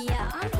Yeah, I'm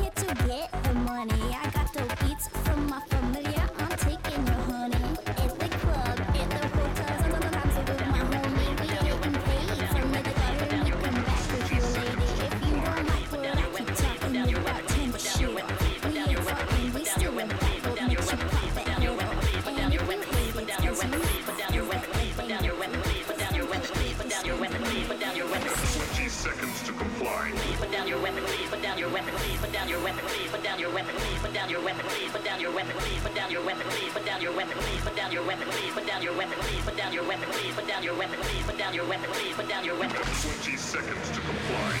your weapon, please. Put down your weapon, please. Put down your weapon, please. Put down your weapon, please. Put down your weapon, please. Put down your weapon, please. Put down your weapon, please. Put down your weapon, please. Put down your weapon, please. Put down your weapon, please. Put down your weapon, please. Put down your weapon, please. Put down your weapon. 20 seconds to comply.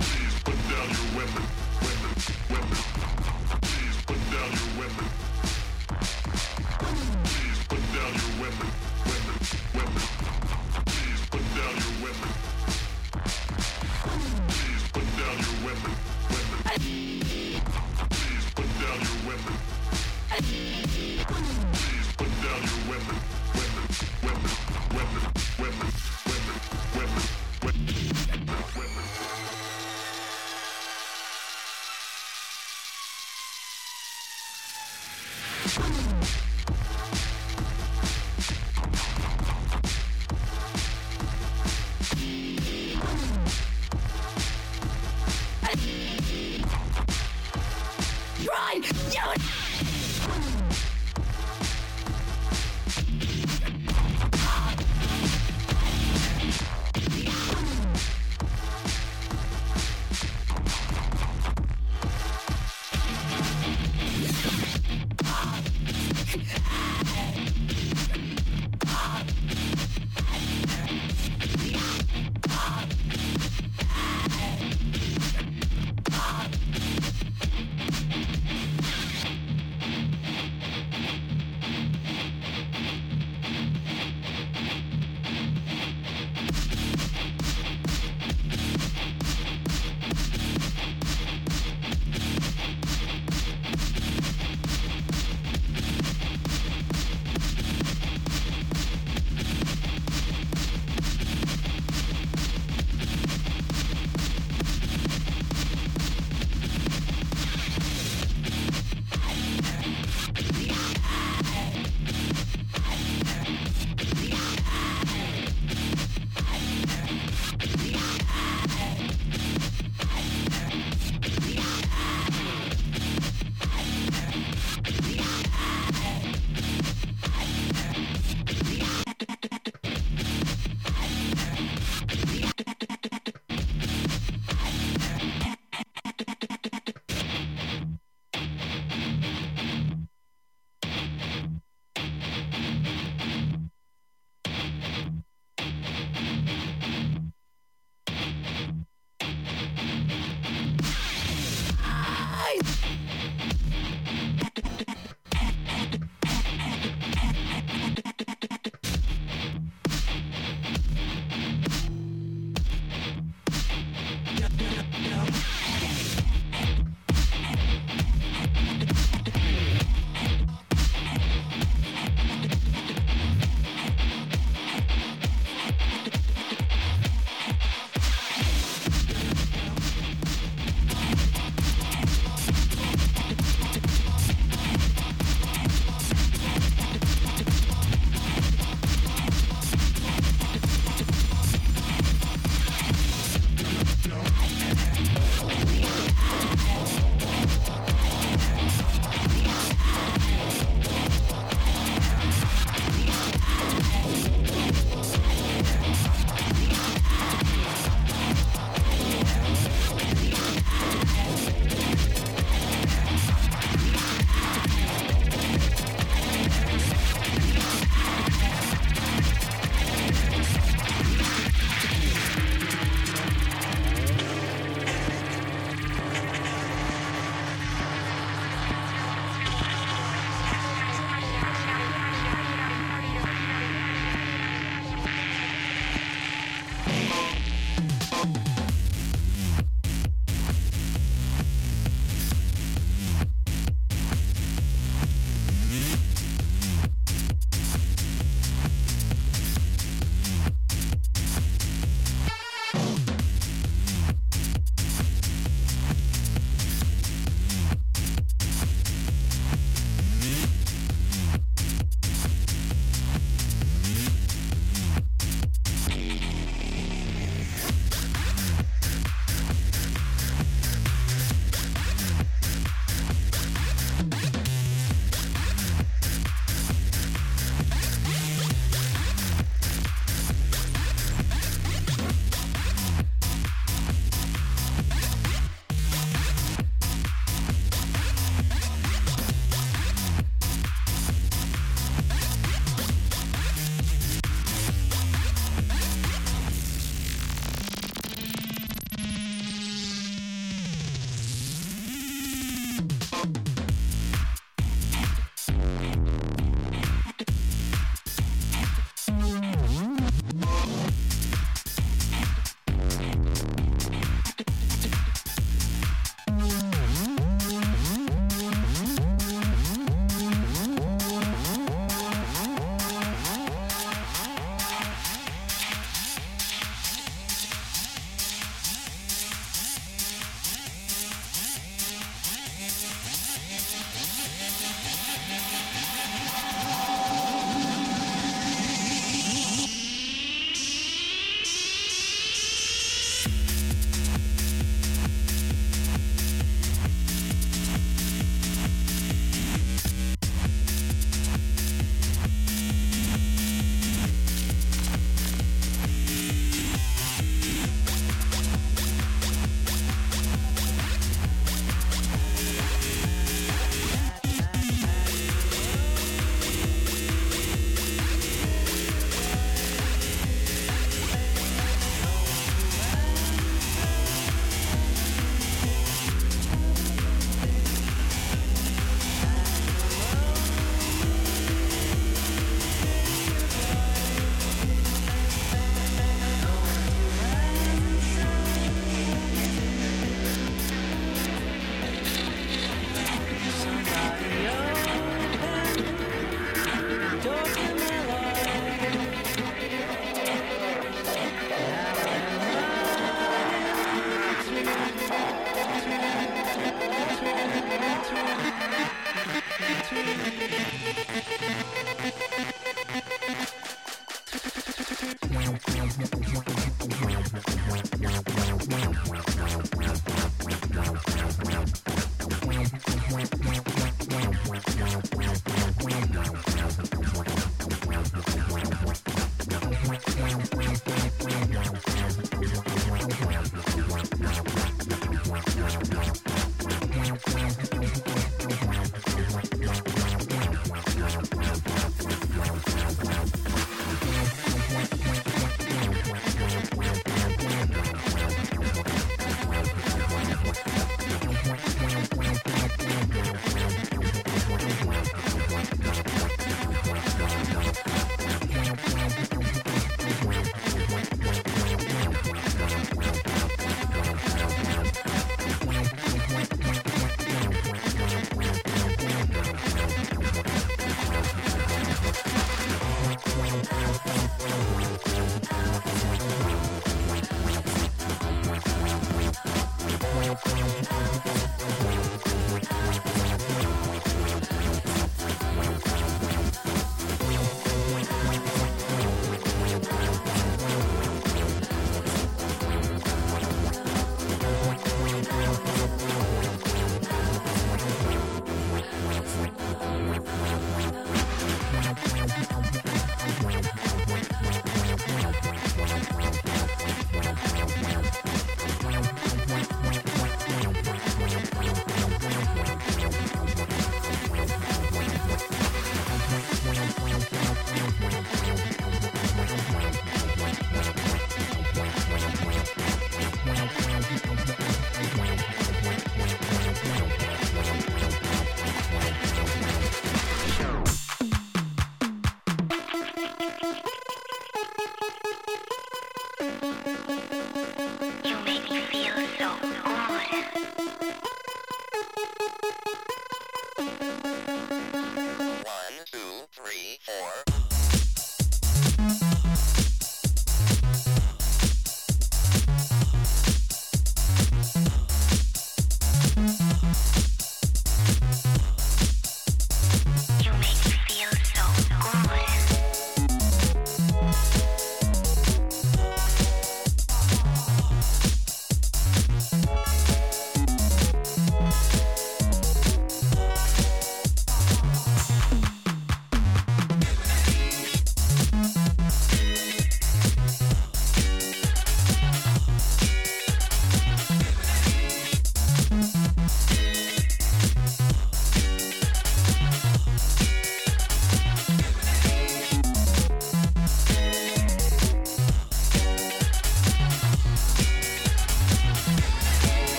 Please put down your weapon.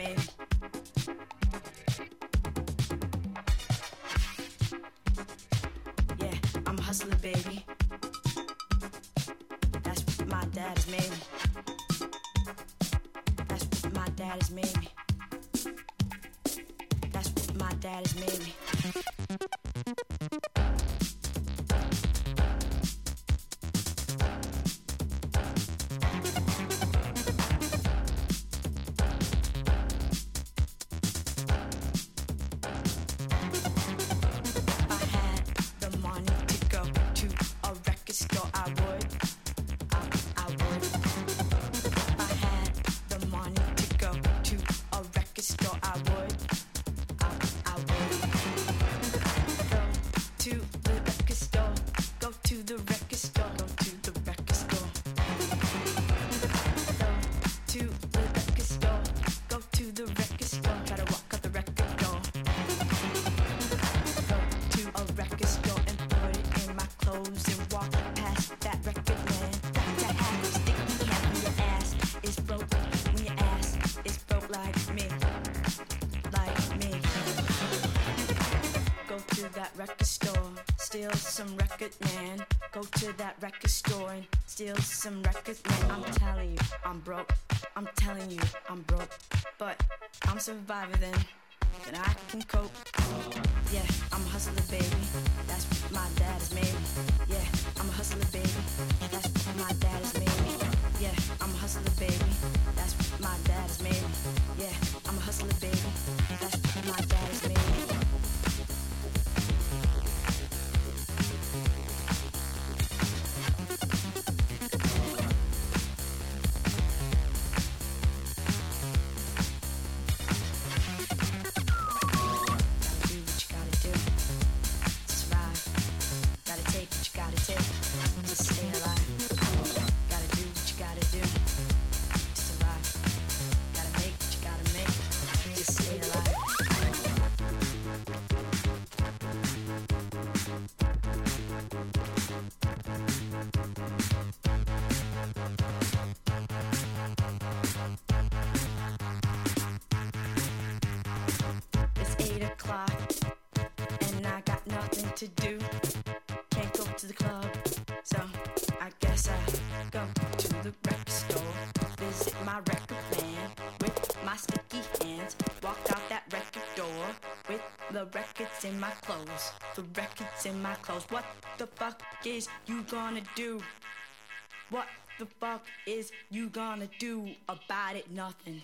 Yeah, I'm hustling, baby. That's what my dad has made me. That's what my dad has made me. That's what my dad has made me. Some record man. Go to that record store and steal some records, man. I'm telling you, I'm broke. I'm telling you, I'm broke. But I'm surviving then, then I can cope. Yeah, I'm a hustler, baby. That's what my dad has made. Yeah, I'm a hustler, baby. That's what my dad has made. Yeah, I'm a hustler, baby. That's what my dad has made. Yeah, I'm a hustler, baby. Clothes. What the fuck is you gonna do? What the fuck is you gonna do about it? Nothing.